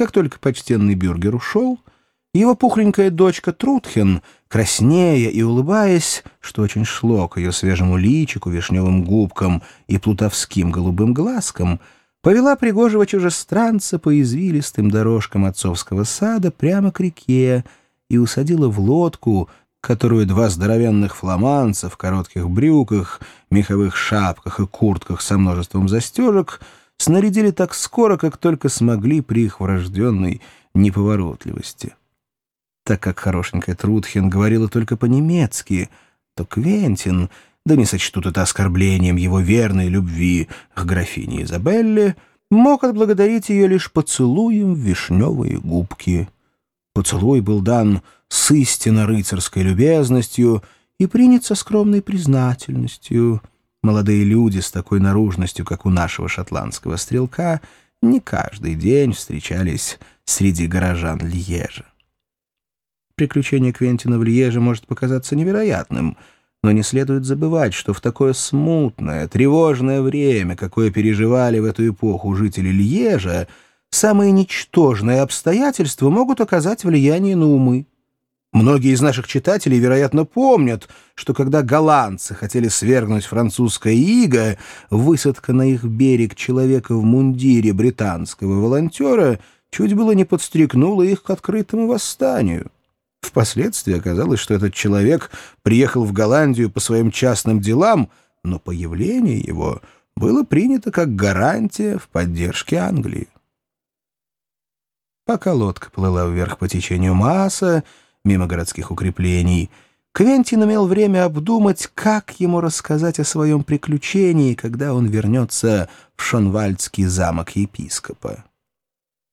Как только почтенный бюргер ушел, его пухленькая дочка Трутхен, краснея и улыбаясь, что очень шло к ее свежему личику, вишневым губкам и плутовским голубым глазкам, повела пригожего чужестранца по извилистым дорожкам отцовского сада прямо к реке и усадила в лодку, которую два здоровенных фламанца в коротких брюках, меховых шапках и куртках со множеством застежек снарядили так скоро, как только смогли при их врожденной неповоротливости. Так как хорошенькая Трутхен говорила только по-немецки, то Квентин, да не сочтут это оскорблением его верной любви к графине Изабелле, мог отблагодарить ее лишь поцелуем в вишневые губки. Поцелуй был дан с истинно рыцарской любезностью и принят со скромной признательностью. Молодые люди с такой наружностью, как у нашего шотландского стрелка, не каждый день встречались среди горожан Льежа. Приключение Квентина в Льеже может показаться невероятным, но не следует забывать, что в такое смутное, тревожное время, какое переживали в эту эпоху жители Льежа, самые ничтожные обстоятельства могут оказать влияние на умы. Многие из наших читателей, вероятно, помнят, что когда голландцы хотели свергнуть французское иго, высадка на их берег человека в мундире британского волонтера чуть было не подстрекнула их к открытому восстанию. Впоследствии оказалось, что этот человек приехал в Голландию по своим частным делам, но появление его было принято как гарантия в поддержке Англии. Пока лодка плыла вверх по течению Мааса, мимо городских укреплений, Квентин имел время обдумать, как ему рассказать о своем приключении, когда он вернется в Шонвальдский замок епископа.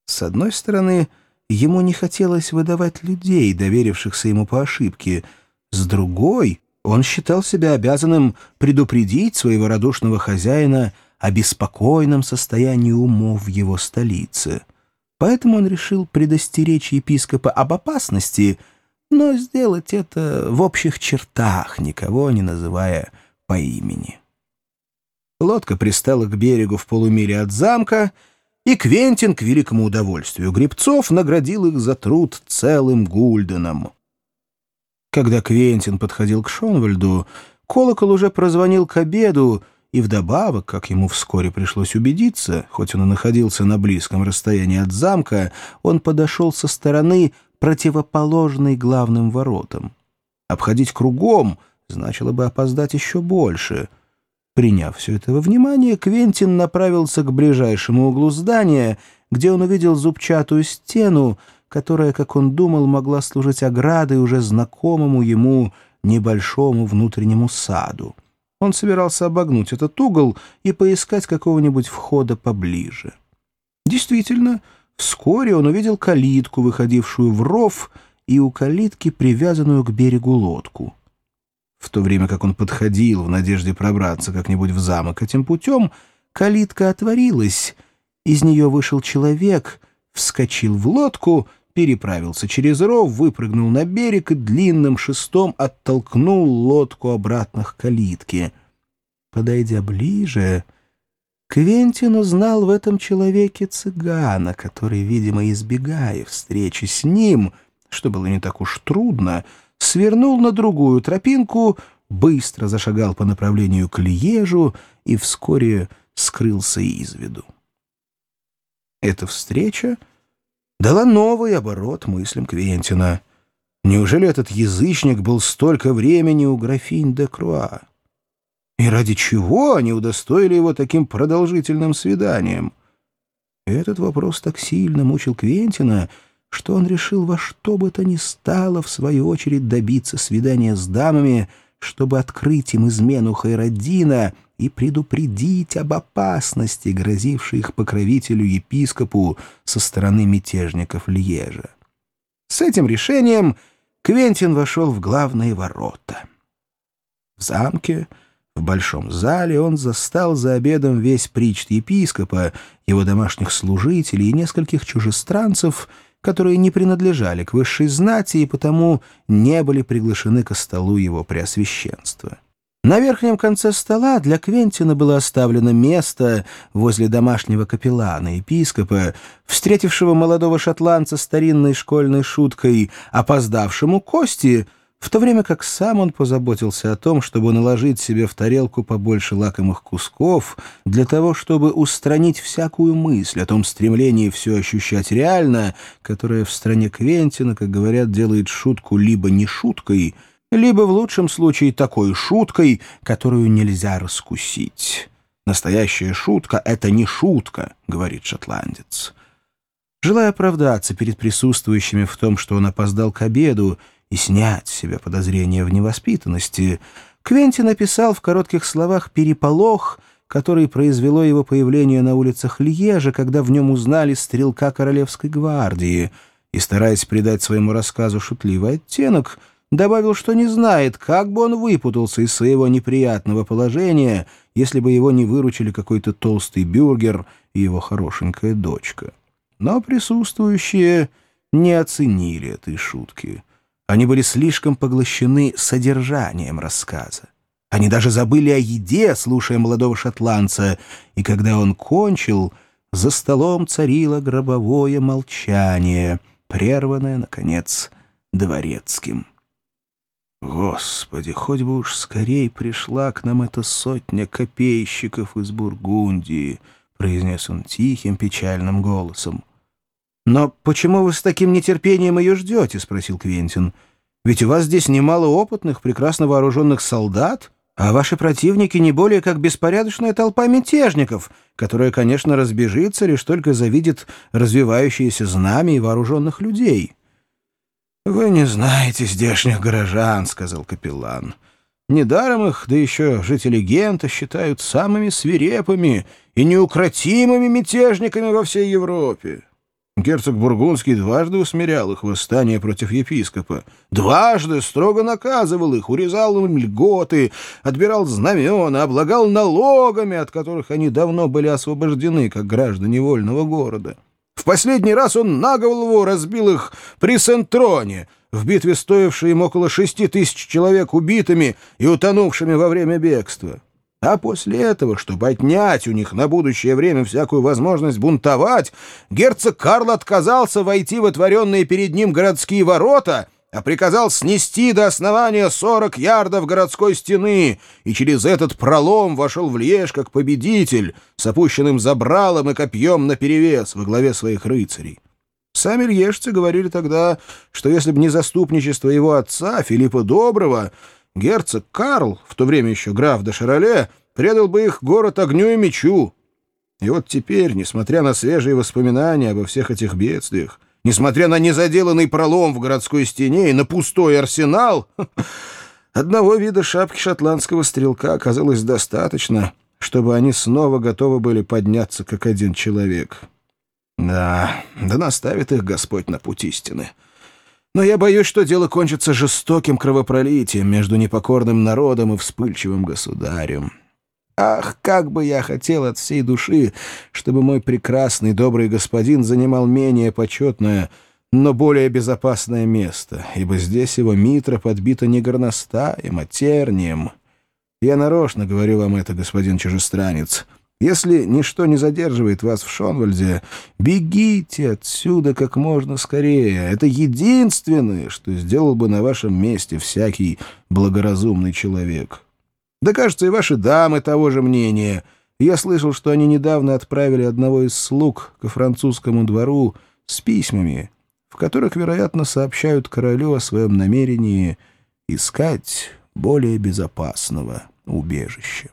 С одной стороны, ему не хотелось выдавать людей, доверившихся ему по ошибке. С другой, он считал себя обязанным предупредить своего радушного хозяина о беспокойном состоянии умов в его столице. Поэтому он решил предостеречь епископа об опасности — но сделать это в общих чертах, никого не называя по имени. Лодка пристала к берегу в полумиле от замка, и Квентин, к великому удовольствию гребцов, наградил их за труд целым гульденом. Когда Квентин подходил к Шонвальду, колокол уже прозвонил к обеду, и вдобавок, как ему вскоре пришлось убедиться, хоть он и находился на близком расстоянии от замка, он подошел со стороны, противоположной главным воротам. Обходить кругом значило бы опоздать еще больше. Приняв все это во внимание, Квентин направился к ближайшему углу здания, где он увидел зубчатую стену, которая, как он думал, могла служить оградой уже знакомому ему небольшому внутреннему саду. Он собирался обогнуть этот угол и поискать какого-нибудь входа поближе. Действительно, Вскоре он увидел калитку, выходившую в ров, и у калитки привязанную к берегу лодку. В то время как он подходил в надежде пробраться как-нибудь в замок этим путем, калитка отворилась, из нее вышел человек, вскочил в лодку, переправился через ров, выпрыгнул на берег и длинным шестом оттолкнул лодку обратно к калитке. Подойдя ближе... Квентин узнал в этом человеке цыгана, который, видимо, избегая встречи с ним, что было не так уж трудно, свернул на другую тропинку, быстро зашагал по направлению к Лиежу и вскоре скрылся из виду. Эта встреча дала новый оборот мыслям Квентина. Неужели этот язычник был столько времени у графинь де Круа? И ради чего они удостоили его таким продолжительным свиданием? Этот вопрос так сильно мучил Квентина, что он решил во что бы то ни стало в свою очередь добиться свидания с дамами, чтобы открыть им измену Хайраддина и предупредить об опасности, грозившей их покровителю-епископу со стороны мятежников Льежа. С этим решением Квентин вошел в главные ворота. В замке в большом зале он застал за обедом весь причт епископа, его домашних служителей и нескольких чужестранцев, которые не принадлежали к высшей знати и потому не были приглашены ко столу его преосвященства. На верхнем конце стола для Квентина было оставлено место возле домашнего капеллана, епископа, встретившего молодого шотландца старинной школьной шуткой, опоздавшему Кости, в то время как сам он позаботился о том, чтобы наложить себе в тарелку побольше лакомых кусков, для того, чтобы устранить всякую мысль о том стремлении все ощущать реально, которое в стране Квентина, как говорят, делает шутку либо не шуткой — либо в лучшем случае такой шуткой, которую нельзя раскусить. «Настоящая шутка — это не шутка», — говорит шотландец. Желая оправдаться перед присутствующими в том, что он опоздал к обеду, и снять с себя подозрения в невоспитанности, Квенти написал в коротких словах «переполох», который произвело его появление на улицах Льежа, когда в нем узнали стрелка Королевской гвардии, и, стараясь придать своему рассказу шутливый оттенок, — добавил, что не знает, как бы он выпутался из своего неприятного положения, если бы его не выручили какой-то толстый бюргер и его хорошенькая дочка. Но присутствующие не оценили этой шутки. Они были слишком поглощены содержанием рассказа. Они даже забыли о еде, слушая молодого шотландца, и когда он кончил, за столом царило гробовое молчание, прерванное, наконец, дворецким. Господи, хоть бы уж скорей пришла к нам эта сотня копейщиков из Бургундии, произнес он тихим, печальным голосом. «Но почему вы с таким нетерпением ее ждете?» — спросил Квентин. «Ведь у вас здесь немало опытных, прекрасно вооруженных солдат, а ваши противники не более как беспорядочная толпа мятежников, которая, конечно, разбежится, лишь только завидит развивающиеся знамя и вооруженных людей». «Вы не знаете здешних горожан», — сказал капеллан. «Недаром их, да еще жители Гента, считают самыми свирепыми и неукротимыми мятежниками во всей Европе. Герцог Бургундский дважды усмирял их восстание против епископа. Дважды строго наказывал их, урезал им льготы, отбирал знамена, облагал налогами, от которых они давно были освобождены, как граждане вольного города». В последний раз он на голову разбил их при Сентроне, в битве стоившей им около шести тысяч человек убитыми и утонувшими во время бегства. А после этого, чтобы отнять у них на будущее время всякую возможность бунтовать, герцог Карл отказался войти в отворенные перед ним городские ворота — а приказал снести до основания 40 ярдов городской стены, и через этот пролом вошел в Льеж как победитель с опущенным забралом и копьем наперевес во главе своих рыцарей. Сами льежцы говорили тогда, что если бы не заступничество его отца, Филиппа Доброго, герцог Карл, в то время еще граф де Шароле, предал бы их город огню и мечу. И вот теперь, несмотря на свежие воспоминания обо всех этих бедствиях, Несмотря на незаделанный пролом в городской стене и на пустой арсенал, одного вида шапки шотландского стрелка оказалось достаточно, чтобы они снова готовы были подняться как один человек. Да, да наставит их Господь на путь истины. Но я боюсь, что дело кончится жестоким кровопролитием между непокорным народом и вспыльчивым государем. Ах, как бы я хотел от всей души, чтобы мой прекрасный добрый господин занимал менее почетное, но более безопасное место, ибо здесь его митра подбита не горностаем, а тернием. Я нарочно говорю вам это, господин чужестранец. Если ничто не задерживает вас в Шонвальде, бегите отсюда как можно скорее. Это единственное, что сделал бы на вашем месте всякий благоразумный человек». Да, кажется, и ваши дамы того же мнения. Я слышал, что они недавно отправили одного из слуг ко французскому двору с письмами, в которых, вероятно, сообщают королю о своем намерении искать более безопасного убежища.